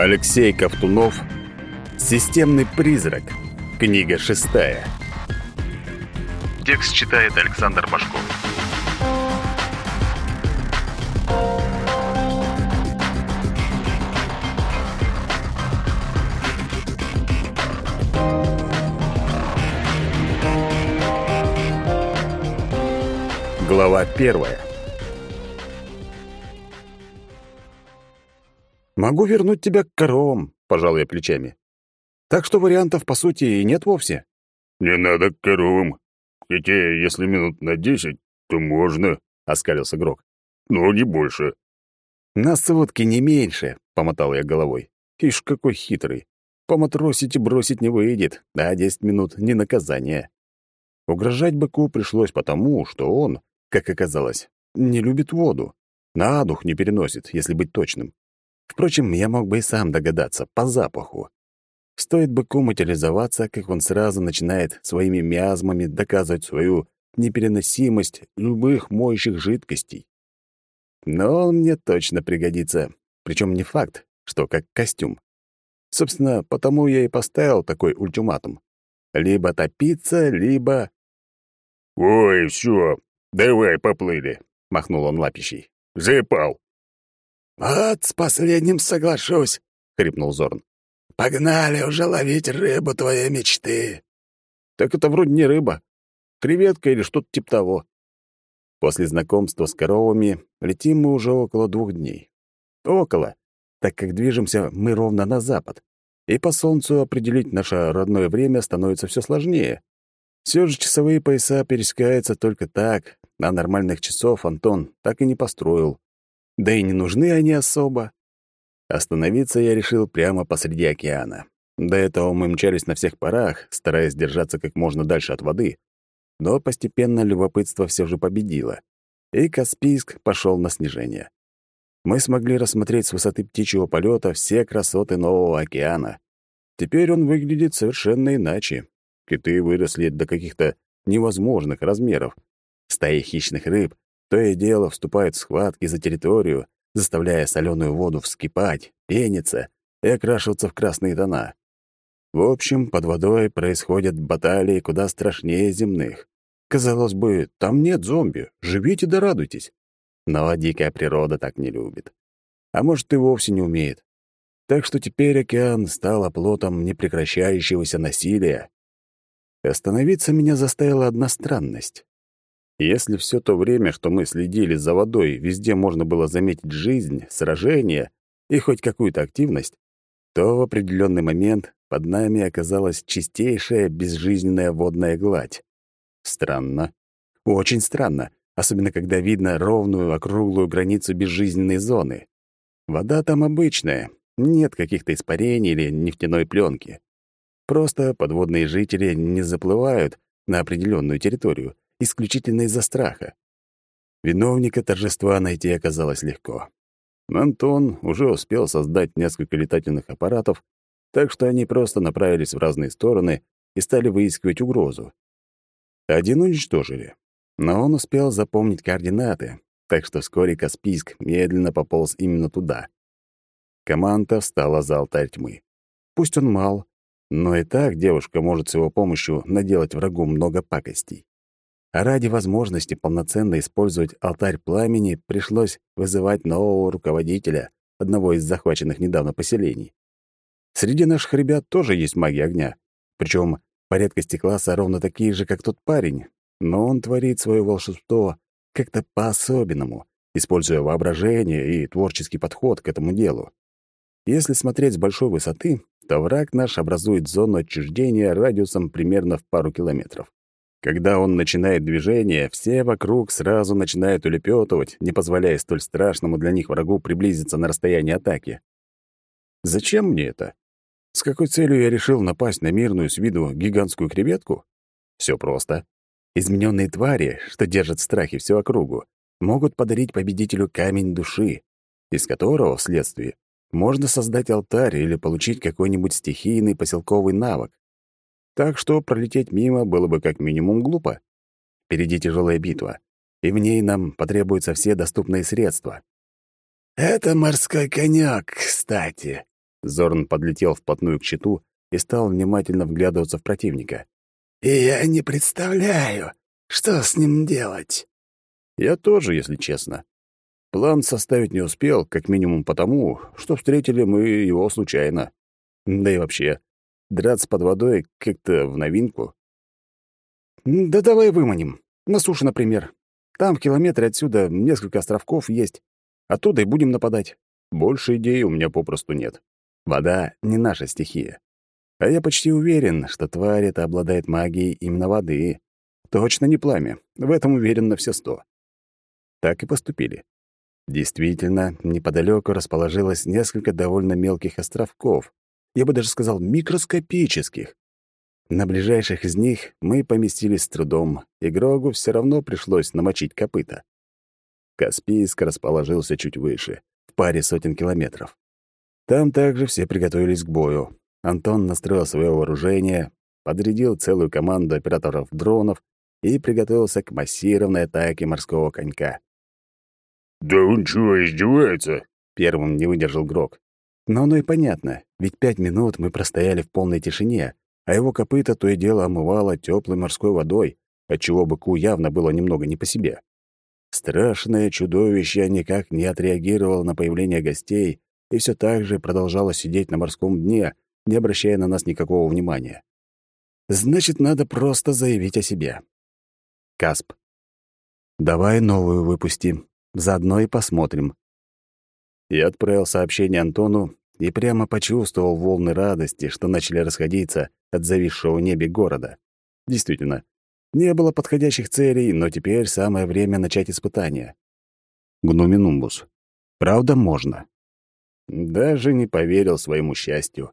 Алексей Ковтунов «Системный призрак». Книга шестая. Текст читает Александр Башков. Глава первая. «Могу вернуть тебя к коровам», — пожал я плечами. «Так что вариантов, по сути, и нет вовсе». «Не надо к коровам. Хотя, если минут на десять, то можно», — оскалился Грок. «Но не больше». «На сутки не меньше», — помотал я головой. «Ишь, какой хитрый. Поматросить и бросить не выйдет, а десять минут — не наказание». Угрожать быку пришлось потому, что он, как оказалось, не любит воду. На дух не переносит, если быть точным. Впрочем, я мог бы и сам догадаться, по запаху. Стоит быку материализоваться, как он сразу начинает своими миазмами доказывать свою непереносимость любых моющих жидкостей. Но он мне точно пригодится, причем не факт, что как костюм. Собственно, потому я и поставил такой ультиматум. Либо топиться, либо... «Ой, все, давай поплыли», — махнул он лапищей. «Запал». «Вот с последним соглашусь», — хрипнул Зорн. «Погнали уже ловить рыбу твоей мечты». «Так это вроде не рыба. Креветка или что-то типа того». После знакомства с коровами летим мы уже около двух дней. Около, так как движемся мы ровно на запад. И по солнцу определить наше родное время становится все сложнее. Все же часовые пояса пересекаются только так, а нормальных часов Антон так и не построил. Да и не нужны они особо. Остановиться я решил прямо посреди океана. До этого мы мчались на всех парах, стараясь держаться как можно дальше от воды. Но постепенно любопытство все же победило, и Каспийск пошел на снижение. Мы смогли рассмотреть с высоты птичьего полета все красоты Нового океана. Теперь он выглядит совершенно иначе. Киты выросли до каких-то невозможных размеров. Стаи хищных рыб то и дело вступают в схватки за территорию, заставляя соленую воду вскипать, пениться и окрашиваться в красные тона. В общем, под водой происходят баталии куда страшнее земных. Казалось бы, там нет зомби, живите да радуйтесь. Но дикая природа так не любит. А может, и вовсе не умеет. Так что теперь океан стал оплотом непрекращающегося насилия. Остановиться меня заставила одна странность. Если все то время, что мы следили за водой, везде можно было заметить жизнь, сражения и хоть какую-то активность, то в определенный момент под нами оказалась чистейшая безжизненная водная гладь. Странно. Очень странно, особенно когда видно ровную округлую границу безжизненной зоны. Вода там обычная, нет каких-то испарений или нефтяной пленки. Просто подводные жители не заплывают на определенную территорию, исключительно из-за страха. Виновника торжества найти оказалось легко. Антон уже успел создать несколько летательных аппаратов, так что они просто направились в разные стороны и стали выискивать угрозу. Один уничтожили, но он успел запомнить координаты, так что вскоре Каспийск медленно пополз именно туда. Команда встала за алтарь тьмы. Пусть он мал, но и так девушка может с его помощью наделать врагу много пакостей. А ради возможности полноценно использовать алтарь пламени пришлось вызывать нового руководителя одного из захваченных недавно поселений. Среди наших ребят тоже есть маги огня, причем по редкости класса ровно такие же, как тот парень, но он творит свое волшебство как-то по-особенному, используя воображение и творческий подход к этому делу. Если смотреть с большой высоты, то враг наш образует зону отчуждения радиусом примерно в пару километров. Когда он начинает движение, все вокруг сразу начинают улепетывать, не позволяя столь страшному для них врагу приблизиться на расстояние атаки. Зачем мне это? С какой целью я решил напасть на мирную с виду гигантскую креветку? Все просто. Измененные твари, что держат в страхе всю округу, могут подарить победителю камень души, из которого, вследствие, можно создать алтарь или получить какой-нибудь стихийный поселковый навык. Так что пролететь мимо было бы как минимум глупо. Впереди тяжелая битва, и в ней нам потребуются все доступные средства. «Это морской конек, кстати», Зорн подлетел вплотную к щиту и стал внимательно вглядываться в противника. «И я не представляю, что с ним делать». Я тоже, если честно. План составить не успел, как минимум потому, что встретили мы его случайно. Да и вообще, драться под водой как-то в новинку. «Да давай выманим. На суше, например. Там в километре отсюда несколько островков есть. Оттуда и будем нападать. Больше идей у меня попросту нет. Вода — не наша стихия. А я почти уверен, что тварь эта обладает магией именно воды. Точно не пламя. В этом уверен на все сто. Так и поступили. Действительно, неподалеку расположилось несколько довольно мелких островков. Я бы даже сказал, микроскопических. На ближайших из них мы поместились с трудом, и Грогу все равно пришлось намочить копыта. Каспийск расположился чуть выше, в паре сотен километров. Там также все приготовились к бою. Антон настроил свое вооружение, подрядил целую команду операторов дронов и приготовился к массированной атаке морского конька. «Да он чего, издевается?» — первым не выдержал Грок. Но оно и понятно, ведь пять минут мы простояли в полной тишине, а его копыта то и дело омывало теплой морской водой, отчего быку явно было немного не по себе. Страшное чудовище никак не отреагировало на появление гостей и все так же продолжало сидеть на морском дне, не обращая на нас никакого внимания. Значит, надо просто заявить о себе. Касп. Давай новую выпусти. Заодно и посмотрим. Я отправил сообщение Антону и прямо почувствовал волны радости, что начали расходиться от зависшего в небе города. Действительно, не было подходящих целей, но теперь самое время начать испытание. Гнуминумбус. Правда, можно. Даже не поверил своему счастью.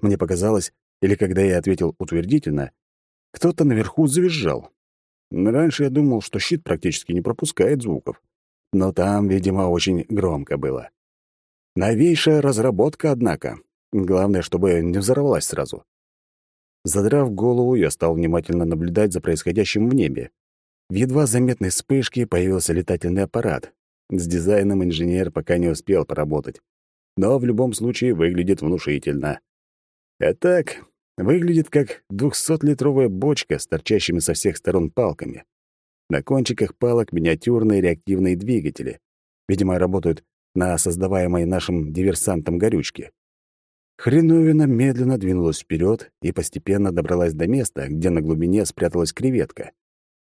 Мне показалось, или когда я ответил утвердительно, кто-то наверху завизжал. Раньше я думал, что щит практически не пропускает звуков. Но там, видимо, очень громко было. Новейшая разработка, однако. Главное, чтобы не взорвалась сразу. Задрав голову, я стал внимательно наблюдать за происходящим в небе. В едва заметной вспышке появился летательный аппарат. С дизайном инженер пока не успел поработать. Но в любом случае выглядит внушительно. А так, выглядит как двухсотлитровая бочка с торчащими со всех сторон палками. На кончиках палок миниатюрные реактивные двигатели. Видимо, работают на создаваемой нашим диверсантом горючке. Хреновина медленно двинулась вперед и постепенно добралась до места, где на глубине спряталась креветка.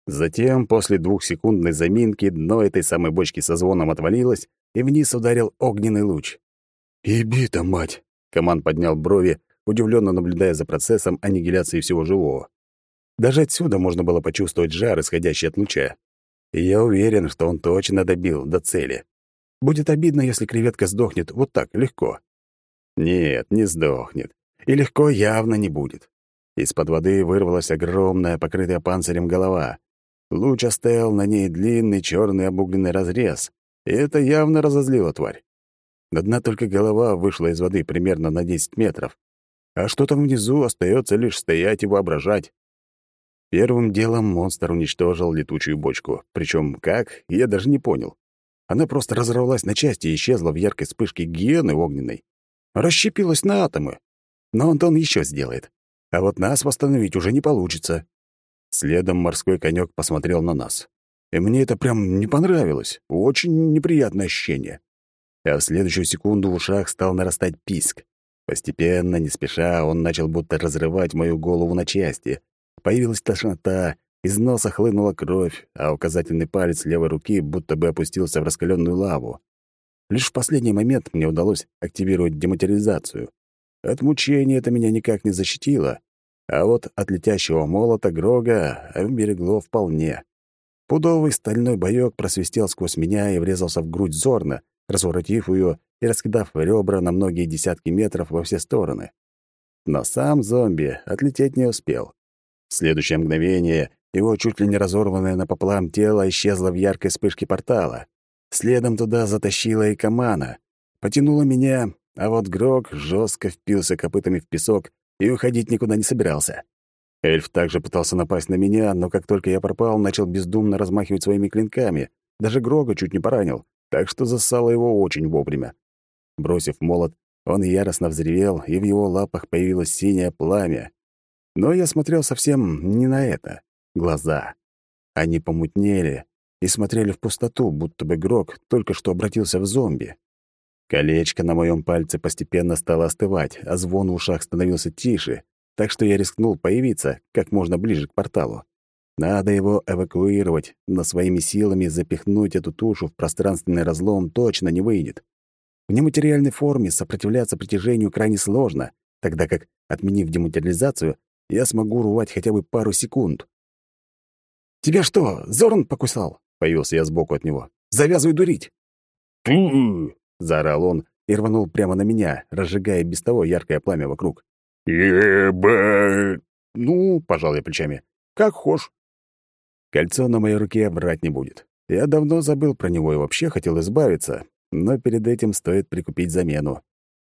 Затем, после двухсекундной заминки, дно этой самой бочки со звоном отвалилось, и вниз ударил огненный луч. «Еби-то, мать!» — команд поднял брови, удивленно наблюдая за процессом аннигиляции всего живого. Даже отсюда можно было почувствовать жар, исходящий от луча. И я уверен, что он точно добил до цели. Будет обидно, если креветка сдохнет вот так, легко. Нет, не сдохнет. И легко явно не будет. Из-под воды вырвалась огромная, покрытая панцирем голова. Луч оставил на ней длинный черный обугленный разрез, и это явно разозлило тварь. Одна только голова вышла из воды примерно на 10 метров, а что там внизу остается лишь стоять и воображать. Первым делом монстр уничтожил летучую бочку, причем как, я даже не понял. Она просто разорвалась на части и исчезла в яркой вспышке гиены огненной расщепилась на атомы. Но Антон еще сделает. А вот нас восстановить уже не получится. Следом морской конек посмотрел на нас. И мне это прям не понравилось. Очень неприятное ощущение. А в следующую секунду в ушах стал нарастать писк. Постепенно, не спеша, он начал будто разрывать мою голову на части. Появилась тошнота, из носа хлынула кровь, а указательный палец левой руки будто бы опустился в раскаленную лаву. Лишь в последний момент мне удалось активировать дематериализацию. От мучения это меня никак не защитило, а вот от летящего молота Грога берегло вполне. Пудовый стальной боёк просвистел сквозь меня и врезался в грудь Зорна, разворотив ее и раскидав ребра на многие десятки метров во все стороны. Но сам зомби отлететь не успел. В следующее мгновение его чуть ли не разорванное напополам тело исчезло в яркой вспышке портала. Следом туда затащила и Камана. Потянула меня, а вот Грок жестко впился копытами в песок и уходить никуда не собирался. Эльф также пытался напасть на меня, но как только я пропал, начал бездумно размахивать своими клинками. Даже Грога чуть не поранил, так что зассало его очень вовремя. Бросив молот, Он яростно взревел, и в его лапах появилось синее пламя. Но я смотрел совсем не на это. Глаза. Они помутнели и смотрели в пустоту, будто бы Грок только что обратился в зомби. Колечко на моем пальце постепенно стало остывать, а звон в ушах становился тише, так что я рискнул появиться как можно ближе к порталу. Надо его эвакуировать, но своими силами запихнуть эту тушу в пространственный разлом точно не выйдет. В нематериальной форме сопротивляться притяжению крайне сложно, тогда как, отменив дематериализацию, я смогу рвать хотя бы пару секунд. «Тебя что, Зорн покусал?» — появился я сбоку от него. «Завязывай дурить!» «Ту!» — заорал он и рванул прямо на меня, разжигая без того яркое пламя вокруг. «Еба!» «Ну, — пожал я плечами, — как хошь». Кольцо на моей руке врать не будет. Я давно забыл про него и вообще хотел избавиться, но перед этим стоит прикупить замену.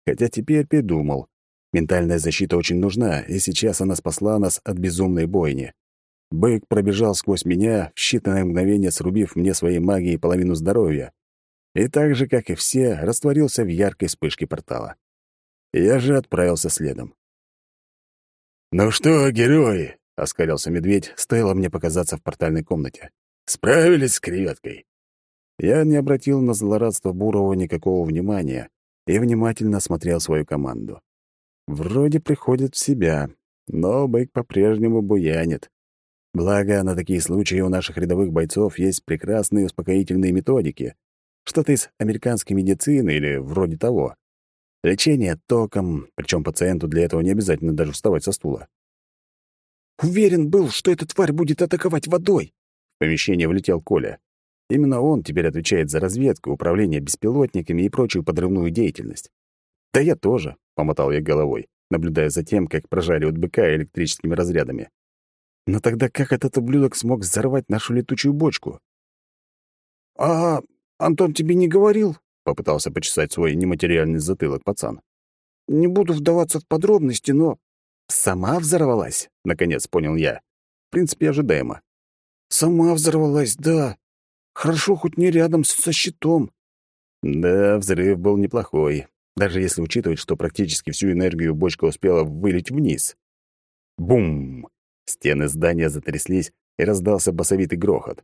Хотя теперь придумал. Ментальная защита очень нужна, и сейчас она спасла нас от безумной бойни. Бык пробежал сквозь меня, в считанное мгновение срубив мне своей магией половину здоровья. И так же, как и все, растворился в яркой вспышке портала. Я же отправился следом. «Ну что, герои?» — оскалился медведь, стоило мне показаться в портальной комнате. «Справились с креветкой?» Я не обратил на злорадство Бурова никакого внимания и внимательно осмотрел свою команду. Вроде приходит в себя, но бык по-прежнему буянит. Благо, на такие случаи у наших рядовых бойцов есть прекрасные успокоительные методики. Что-то из американской медицины или вроде того. Лечение током, причем пациенту для этого не обязательно даже вставать со стула. «Уверен был, что эта тварь будет атаковать водой!» В помещение влетел Коля. Именно он теперь отвечает за разведку, управление беспилотниками и прочую подрывную деятельность. «Да я тоже», — помотал я головой, наблюдая за тем, как прожаривают быка электрическими разрядами. «Но тогда как этот ублюдок смог взорвать нашу летучую бочку?» «А Антон тебе не говорил?» — попытался почесать свой нематериальный затылок пацан. «Не буду вдаваться в подробности, но...» «Сама взорвалась?» — наконец понял я. В принципе, ожидаемо. «Сама взорвалась, да. Хорошо, хоть не рядом со щитом». Да, взрыв был неплохой, даже если учитывать, что практически всю энергию бочка успела вылить вниз. Бум! Стены здания затряслись, и раздался басовитый грохот.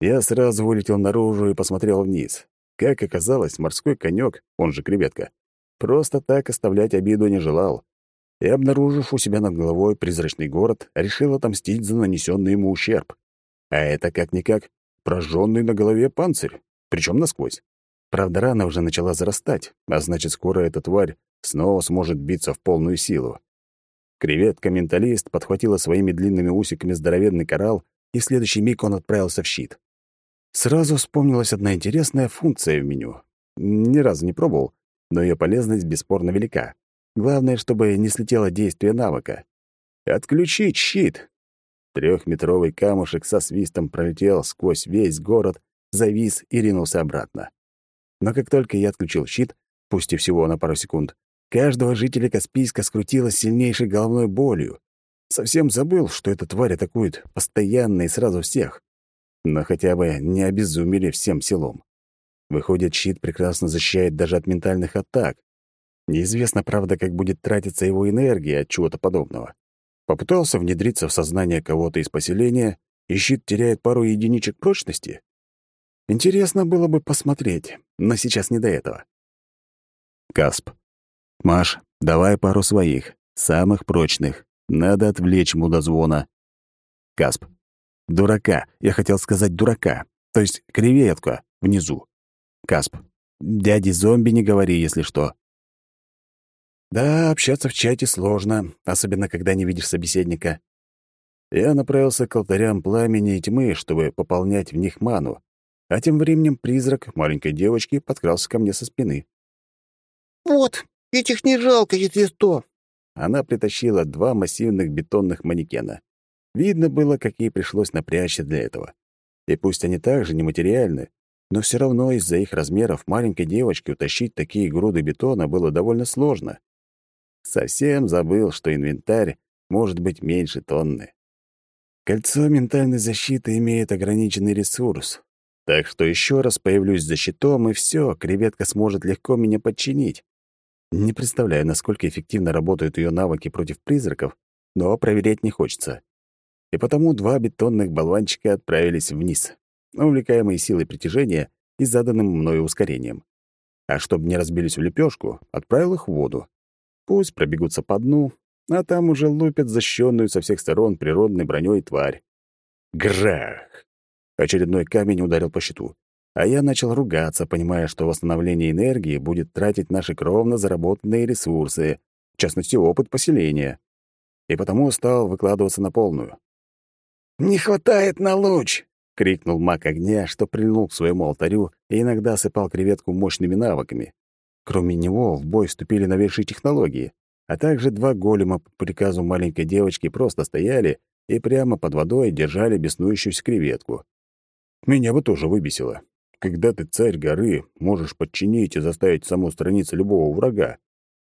Я сразу вылетел наружу и посмотрел вниз. Как оказалось, морской конек, он же креветка, просто так оставлять обиду не желал. И, обнаружив у себя над головой призрачный город, решил отомстить за нанесенный ему ущерб. А это, как-никак, прожженный на голове панцирь, причем насквозь. Правда, рана уже начала зарастать, а значит, скоро эта тварь снова сможет биться в полную силу. Креветка-менталист подхватила своими длинными усиками здоровенный коралл, и в следующий миг он отправился в щит. Сразу вспомнилась одна интересная функция в меню. Ни разу не пробовал, но ее полезность бесспорно велика. Главное, чтобы не слетело действие навыка. Отключить щит. Трехметровый камушек со свистом пролетел сквозь весь город, завис и ринулся обратно. Но как только я отключил щит, пусть и всего на пару секунд, каждого жителя Каспийска скрутило сильнейшей головной болью. Совсем забыл, что эта тварь атакует постоянно и сразу всех. Но хотя бы не обезумели всем селом. Выходит, щит прекрасно защищает даже от ментальных атак. Неизвестно, правда, как будет тратиться его энергия от чего-то подобного. Попытался внедриться в сознание кого-то из поселения, и щит теряет пару единичек прочности? Интересно было бы посмотреть, но сейчас не до этого. Касп. Маш, давай пару своих, самых прочных. Надо отвлечь мудозвона. Касп. Дурака. Я хотел сказать дурака. То есть креветка внизу. Касп. Дяди зомби не говори, если что. Да, общаться в чате сложно, особенно когда не видишь собеседника. Я направился к алтарям пламени и тьмы, чтобы пополнять в них ману, а тем временем призрак маленькой девочки подкрался ко мне со спины. «Вот, этих не жалко, если сто!» Она притащила два массивных бетонных манекена. Видно было, как ей пришлось напрячься для этого. И пусть они также нематериальны, но все равно из-за их размеров маленькой девочке утащить такие груды бетона было довольно сложно. Совсем забыл, что инвентарь может быть меньше тонны. Кольцо ментальной защиты имеет ограниченный ресурс, так что еще раз появлюсь за щитом, и все, креветка сможет легко меня подчинить. Не представляю, насколько эффективно работают ее навыки против призраков, но проверять не хочется. И потому два бетонных болванчика отправились вниз, увлекаемые силой притяжения и заданным мною ускорением. А чтобы не разбились в лепешку, отправил их в воду. Пусть пробегутся по дну, а там уже лупят защищенную со всех сторон природной броней тварь. Грах! Очередной камень ударил по щиту. А я начал ругаться, понимая, что восстановление энергии будет тратить наши кровно заработанные ресурсы, в частности, опыт поселения. И потому стал выкладываться на полную. «Не хватает на луч!» — крикнул маг огня, что прильнул к своему алтарю и иногда осыпал креветку мощными навыками. Кроме него в бой вступили новейшие технологии, а также два голема по приказу маленькой девочки просто стояли и прямо под водой держали беснующуюся креветку. Меня бы тоже выбесило. Когда ты царь горы, можешь подчинить и заставить саму страницу любого врага.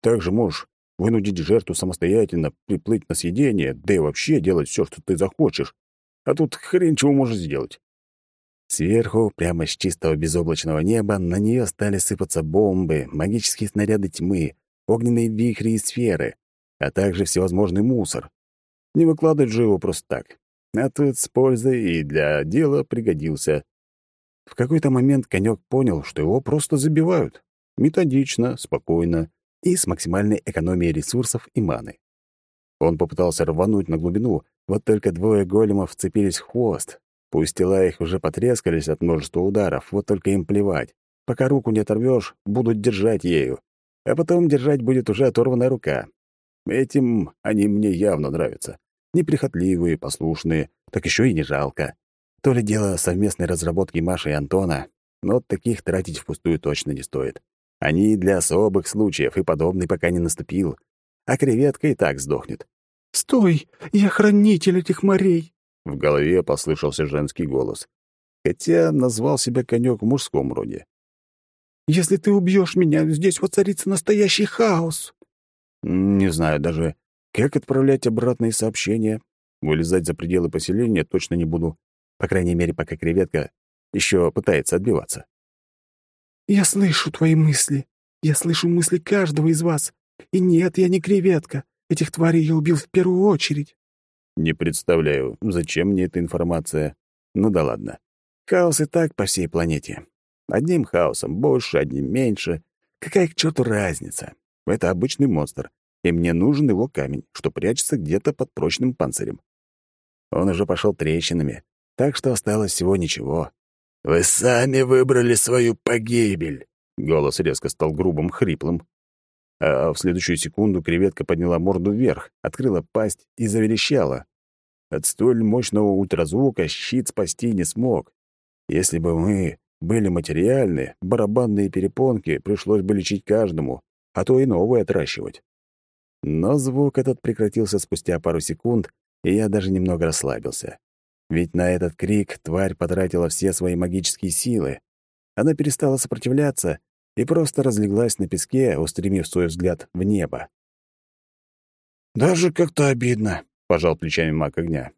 Также можешь вынудить жертву самостоятельно приплыть на съедение, да и вообще делать все, что ты захочешь. А тут хрен чего можешь сделать. Сверху, прямо с чистого безоблачного неба, на нее стали сыпаться бомбы, магические снаряды тьмы, огненные вихри и сферы, а также всевозможный мусор. Не выкладывать же его просто так. А тут с пользой и для дела пригодился. В какой-то момент конек понял, что его просто забивают. Методично, спокойно и с максимальной экономией ресурсов и маны. Он попытался рвануть на глубину, вот только двое големов вцепились в хвост. Пусть тела их уже потрескались от множества ударов, вот только им плевать. Пока руку не оторвешь, будут держать ею. А потом держать будет уже оторванная рука. Этим они мне явно нравятся. Неприхотливые, послушные, так еще и не жалко. То ли дело совместной разработки Маши и Антона, но таких тратить впустую точно не стоит. Они для особых случаев, и подобный пока не наступил. А креветка и так сдохнет. «Стой! Я хранитель этих морей!» В голове послышался женский голос. Хотя назвал себя конек в мужском роде. «Если ты убьешь меня, здесь воцарится настоящий хаос!» Не знаю даже, как отправлять обратные сообщения. Вылезать за пределы поселения точно не буду. По крайней мере, пока креветка еще пытается отбиваться. «Я слышу твои мысли. Я слышу мысли каждого из вас. И нет, я не креветка. Этих тварей я убил в первую очередь». Не представляю, зачем мне эта информация. Ну да ладно. Хаос и так по всей планете. Одним хаосом больше, одним меньше. Какая к черту разница? Это обычный монстр, и мне нужен его камень, что прячется где-то под прочным панцирем. Он уже пошел трещинами, так что осталось всего ничего. «Вы сами выбрали свою погибель!» Голос резко стал грубым, хриплым. А в следующую секунду креветка подняла морду вверх, открыла пасть и заверещала. От столь мощного ультразвука щит спасти не смог. Если бы мы были материальны, барабанные перепонки пришлось бы лечить каждому, а то и новые отращивать. Но звук этот прекратился спустя пару секунд, и я даже немного расслабился. Ведь на этот крик тварь потратила все свои магические силы. Она перестала сопротивляться и просто разлеглась на песке, устремив свой взгляд в небо. «Даже как-то обидно», — пожал плечами маг огня.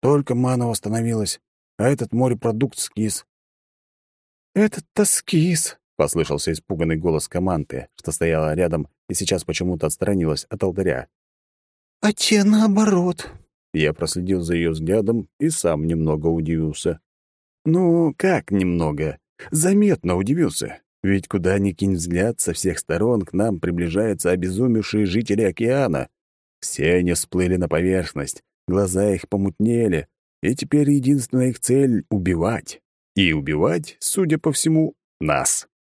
«Только мана восстановилась, а этот морепродукт скис». «Этот-то скис», — послышался испуганный голос команды, что стояла рядом и сейчас почему-то отстранилась от алтаря. «А те наоборот», я проследил за ее взглядом и сам немного удивился. Ну, как немного? Заметно удивился. Ведь куда ни кинь взгляд, со всех сторон к нам приближаются обезумевшие жители океана. Все они всплыли на поверхность, глаза их помутнели, и теперь единственная их цель — убивать. И убивать, судя по всему, нас.